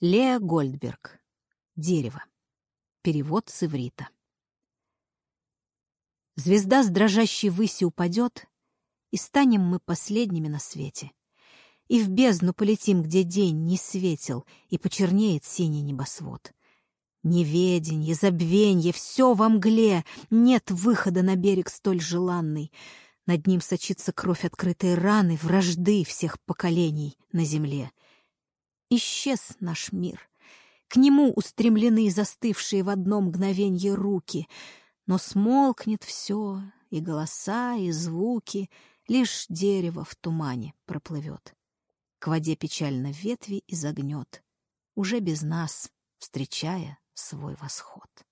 Леа Гольдберг. Дерево. Перевод с иврита. Звезда с дрожащей выси упадет, и станем мы последними на свете. И в бездну полетим, где день не светил, и почернеет синий небосвод. Неведенье, забвенье, все во мгле, нет выхода на берег столь желанный. Над ним сочится кровь открытой раны, вражды всех поколений на земле — Исчез наш мир. К нему устремлены застывшие в одно мгновенье руки. Но смолкнет все, и голоса, и звуки, Лишь дерево в тумане проплывет. К воде печально ветви изогнет, Уже без нас, встречая свой восход.